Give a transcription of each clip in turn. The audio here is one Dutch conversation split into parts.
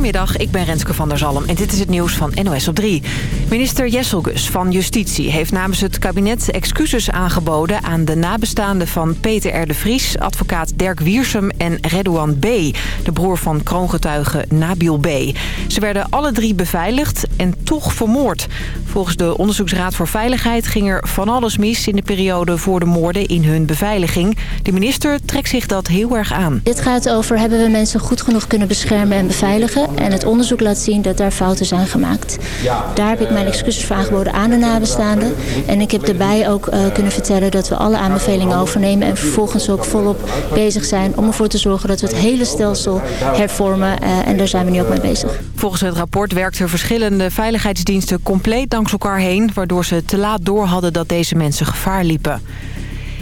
Goedemiddag, ik ben Renske van der Zalm en dit is het nieuws van NOS op 3. Minister Jesselgus van Justitie heeft namens het kabinet excuses aangeboden... aan de nabestaanden van Peter R. de Vries, advocaat Dirk Wiersum en Redouan B., de broer van kroongetuige Nabil B. Ze werden alle drie beveiligd en toch vermoord. Volgens de Onderzoeksraad voor Veiligheid ging er van alles mis... in de periode voor de moorden in hun beveiliging. De minister trekt zich dat heel erg aan. Dit gaat over hebben we mensen goed genoeg kunnen beschermen en beveiligen. En het onderzoek laat zien dat daar fouten zijn gemaakt. Daar heb ik mijn excuses voor aangeboden aan de nabestaanden. En ik heb daarbij ook uh, kunnen vertellen dat we alle aanbevelingen overnemen. En vervolgens ook volop bezig zijn om ervoor te zorgen dat we het hele stelsel hervormen. Uh, en daar zijn we nu ook mee bezig. Volgens het rapport werkten verschillende veiligheidsdiensten compleet langs elkaar heen... waardoor ze te laat door hadden dat deze mensen gevaar liepen.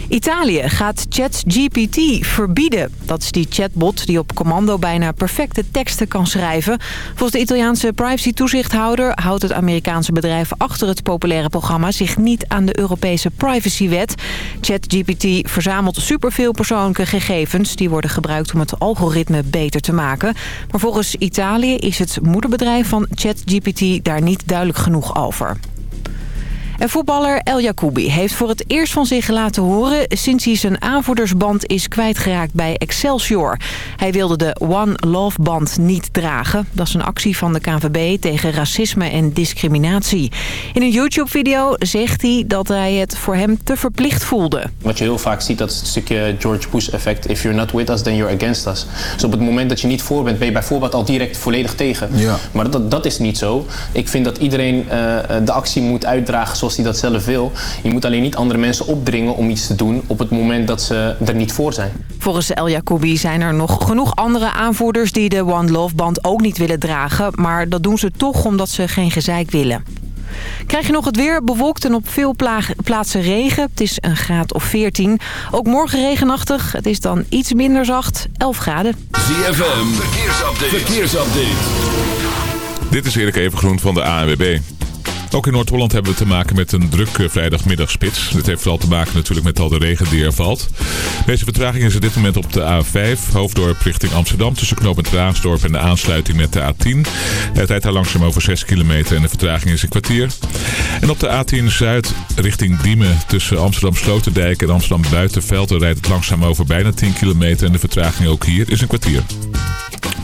Italië gaat ChatGPT verbieden. Dat is die chatbot die op commando bijna perfecte teksten kan schrijven. Volgens de Italiaanse privacy-toezichthouder houdt het Amerikaanse bedrijf achter het populaire programma zich niet aan de Europese privacywet. ChatGPT verzamelt superveel persoonlijke gegevens. Die worden gebruikt om het algoritme beter te maken. Maar volgens Italië is het moederbedrijf van ChatGPT daar niet duidelijk genoeg over. En voetballer El Jacoubi heeft voor het eerst van zich laten horen... sinds hij zijn aanvoerdersband is kwijtgeraakt bij Excelsior. Hij wilde de One Love band niet dragen. Dat is een actie van de KNVB tegen racisme en discriminatie. In een YouTube-video zegt hij dat hij het voor hem te verplicht voelde. Wat je heel vaak ziet, dat is het stukje George Bush effect. If you're not with us, then you're against us. Dus op het moment dat je niet voor bent, ben je bijvoorbeeld al direct volledig tegen. Ja. Maar dat, dat is niet zo. Ik vind dat iedereen uh, de actie moet uitdragen zoals hij dat zelf wil. Je moet alleen niet andere mensen opdringen om iets te doen op het moment dat ze er niet voor zijn. Volgens El Jacoubi zijn er nog genoeg andere aanvoerders die de One Love band ook niet willen dragen. Maar dat doen ze toch omdat ze geen gezeik willen. Krijg je nog het weer bewolkt en op veel plaatsen regen. Het is een graad of 14. Ook morgen regenachtig. Het is dan iets minder zacht. 11 graden. ZFM. Verkeersupdate. Verkeersupdate. Dit is Erik Evengroen van de ANWB. Ook in Noord-Holland hebben we te maken met een drukke vrijdagmiddagspits. Dit heeft vooral te maken natuurlijk met al de regen die er valt. Deze vertraging is op dit moment op de A5, hoofddorp richting Amsterdam... tussen knooppunt Raasdorp en de aansluiting met de A10. Het rijdt daar langzaam over 6 kilometer en de vertraging is een kwartier. En op de A10 Zuid richting Diemen tussen Amsterdam Sloterdijk en Amsterdam Buitenveld... rijdt het langzaam over bijna 10 kilometer en de vertraging ook hier is een kwartier.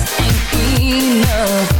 just ain't enough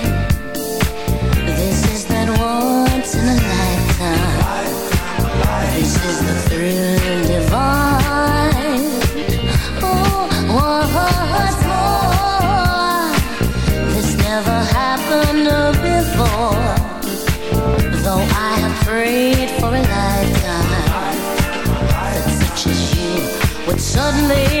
for a lifetime that such as you would suddenly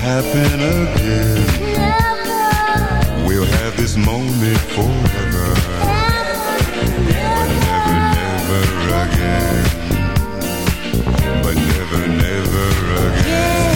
Happen again. Never. We'll have this moment forever. But never, never again. But never, never again.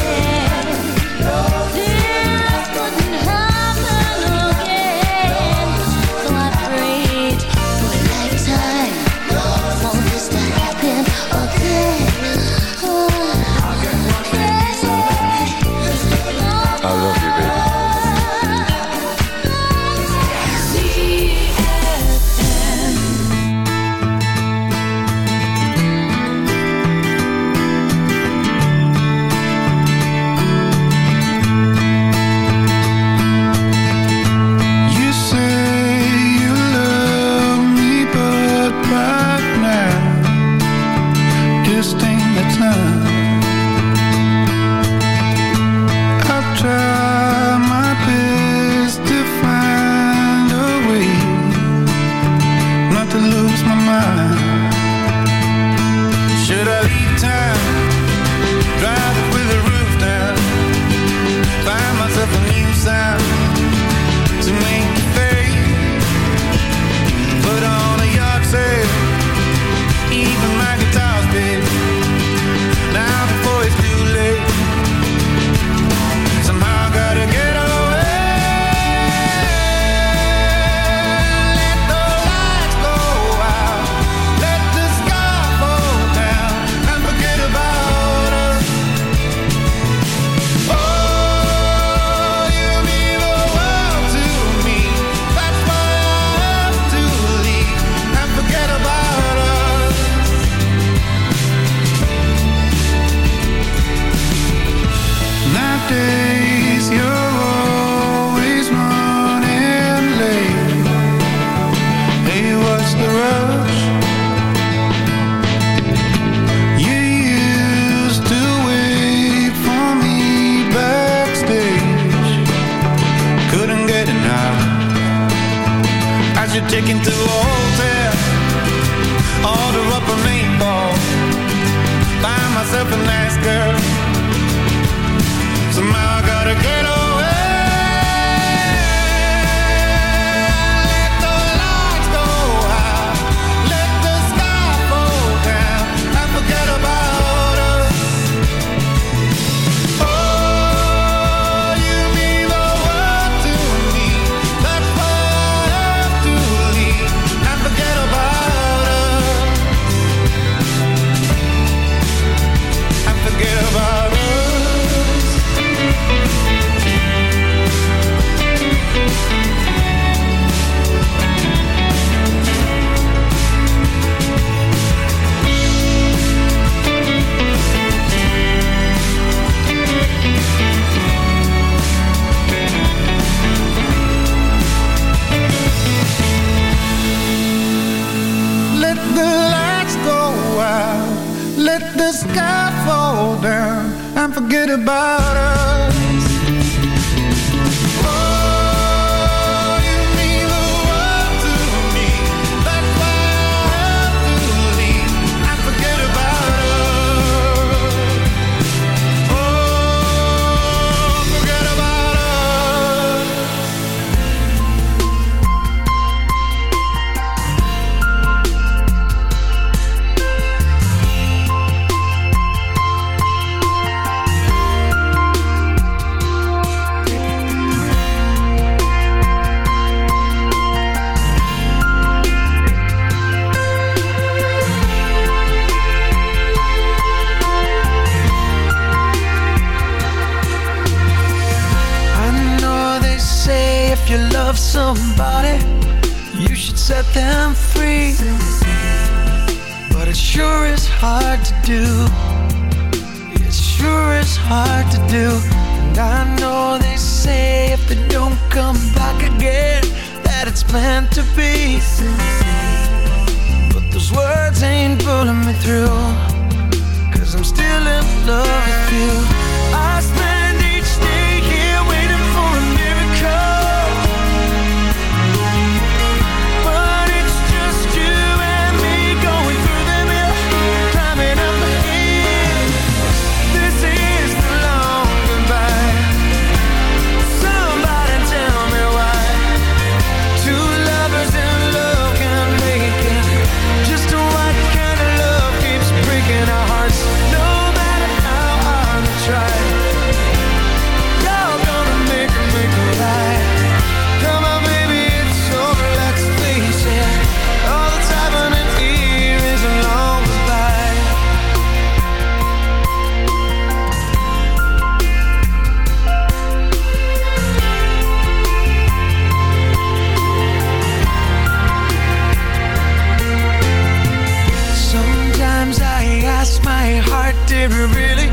bless my heart, did we really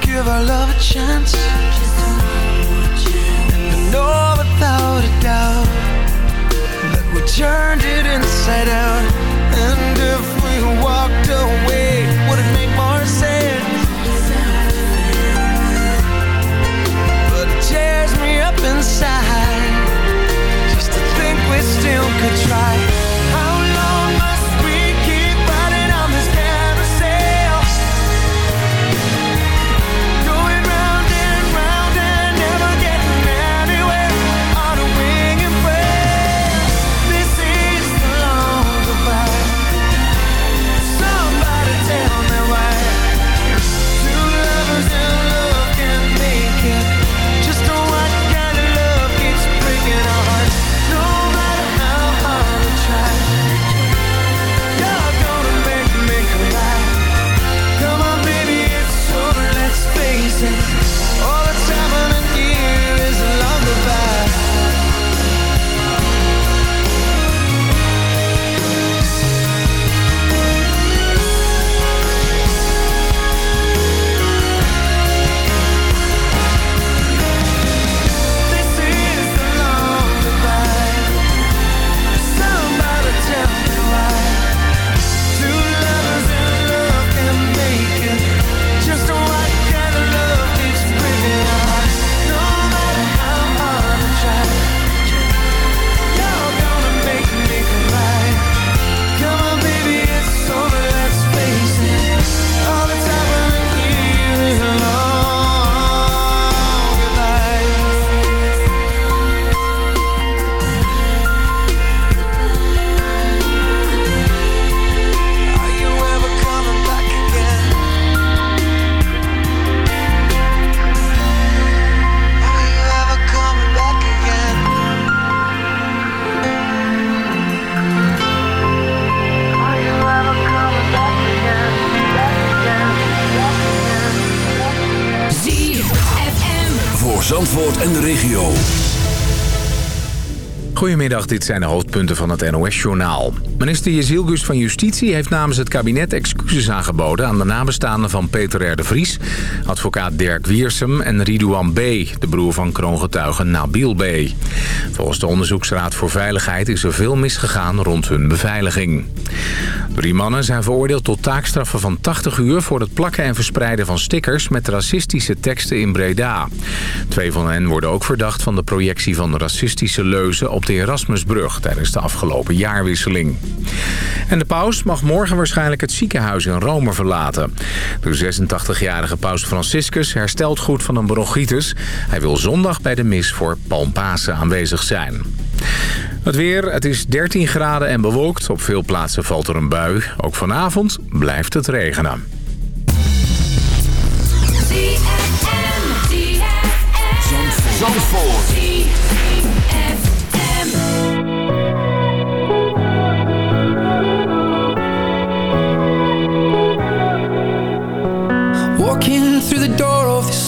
give our love a chance? And I know without a doubt that we turned it inside out Goedemiddag, dit zijn de hoofdpunten van het NOS-journaal. Minister Jezilgus van Justitie heeft namens het kabinet excuses aangeboden... aan de nabestaanden van Peter R. de Vries, advocaat Dirk Wiersum en Ridouan B., de broer van kroongetuige Nabil B. Volgens de Onderzoeksraad voor Veiligheid is er veel misgegaan rond hun beveiliging. Drie mannen zijn veroordeeld tot taakstraffen van 80 uur... voor het plakken en verspreiden van stickers met racistische teksten in Breda. Twee van hen worden ook verdacht van de projectie van racistische leuzen... op de Erasmusbrug tijdens de afgelopen jaarwisseling. En de paus mag morgen waarschijnlijk het ziekenhuis in Rome verlaten. De 86-jarige paus Franciscus herstelt goed van een bronchitis. Hij wil zondag bij de mis voor Palmpasen aanwezig zijn. Het weer, het is 13 graden en bewolkt. Op veel plaatsen valt er een bui. Ook vanavond blijft het regenen. Zandvoort.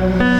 Thank you.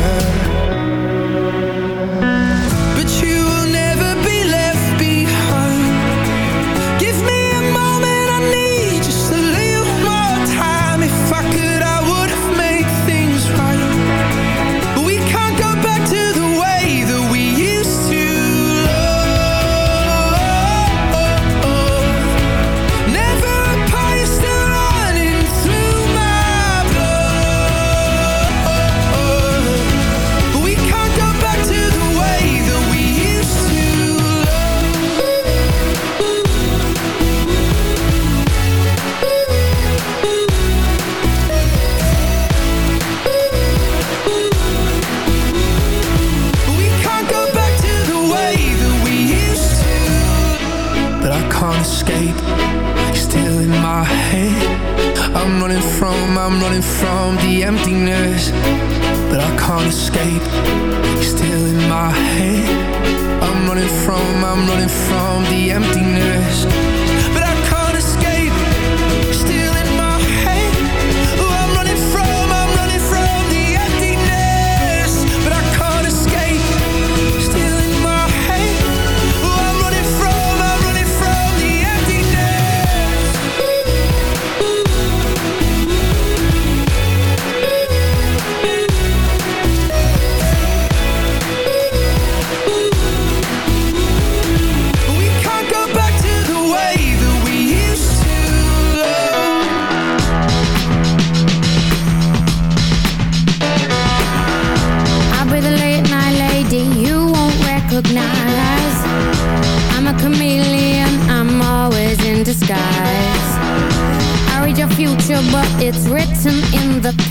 It's written in the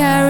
carry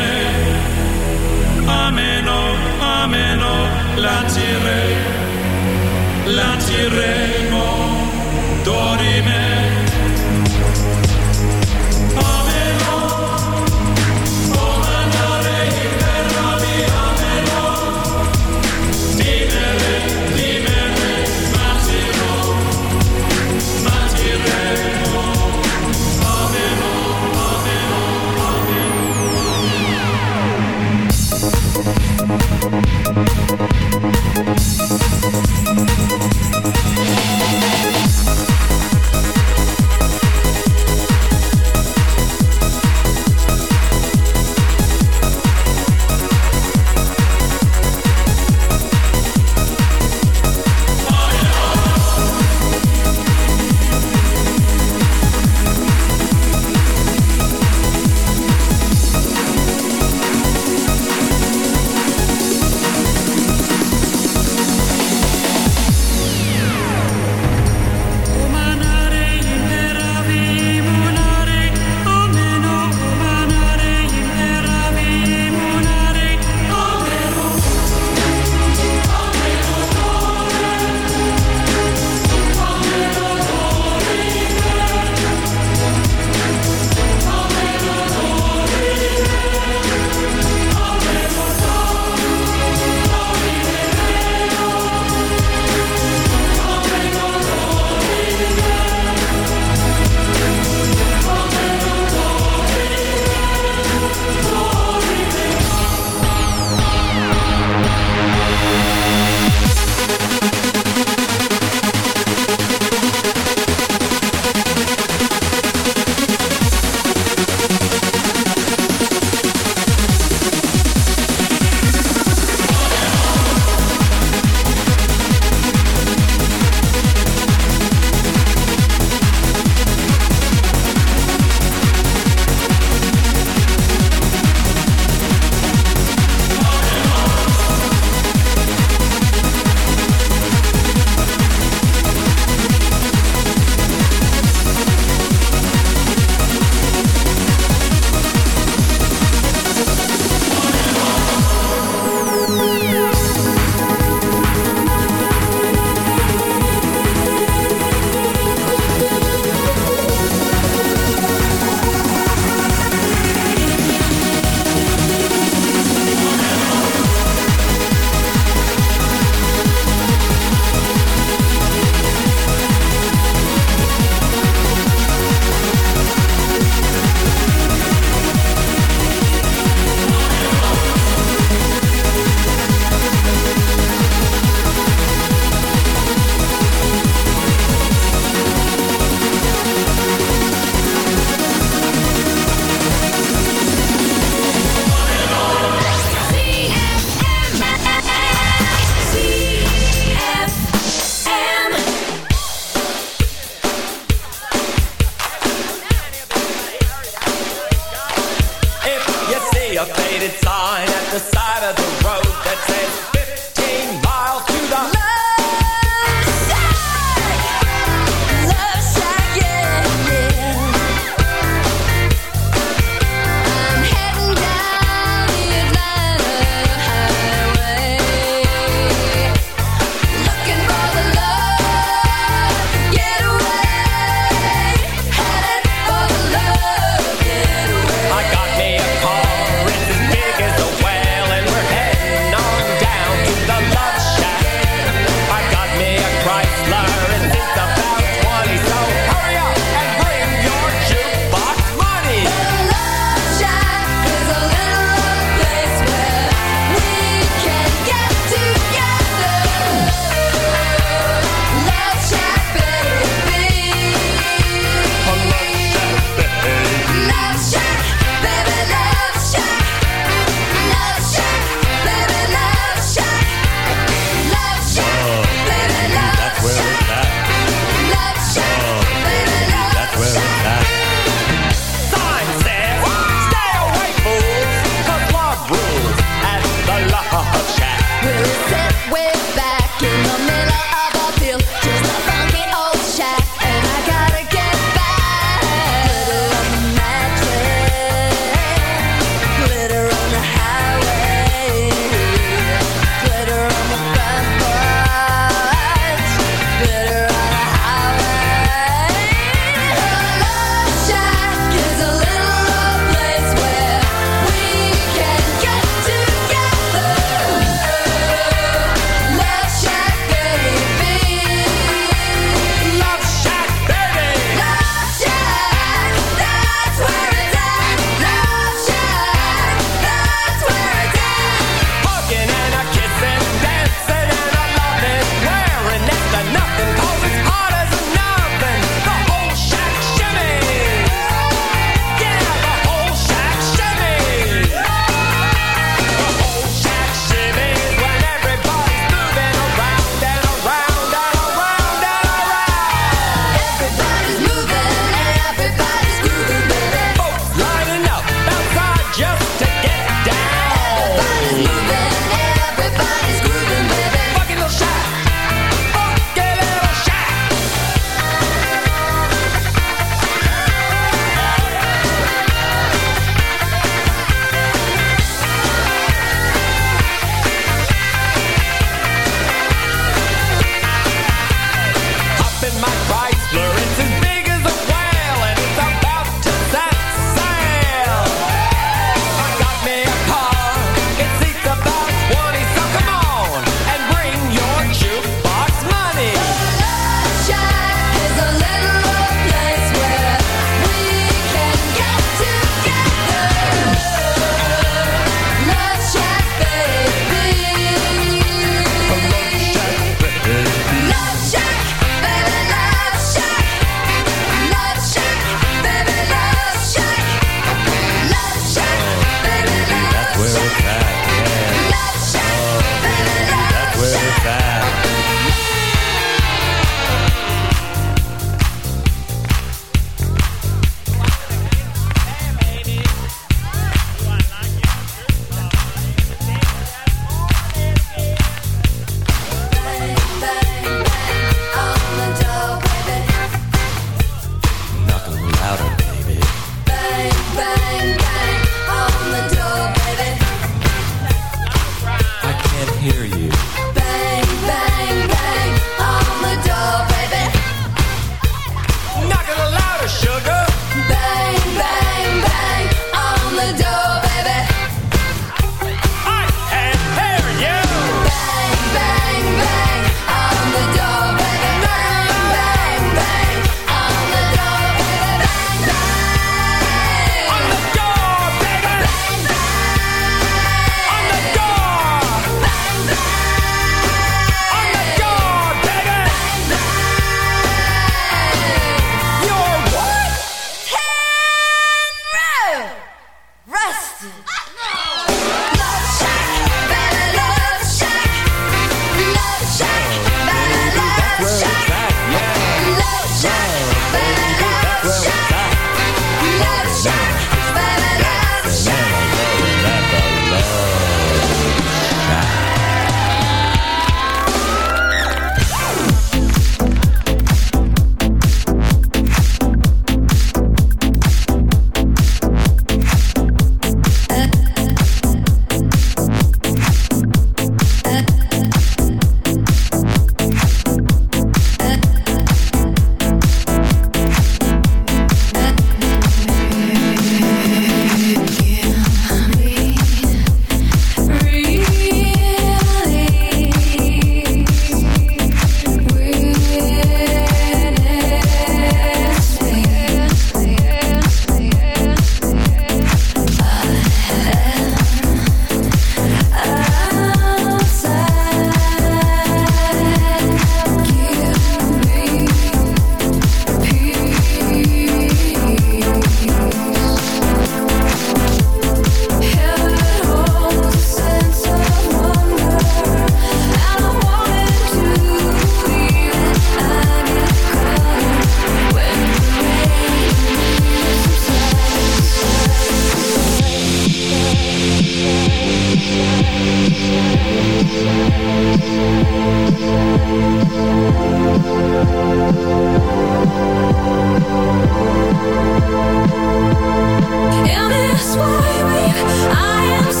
Silence,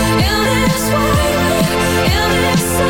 illness, worry, illness.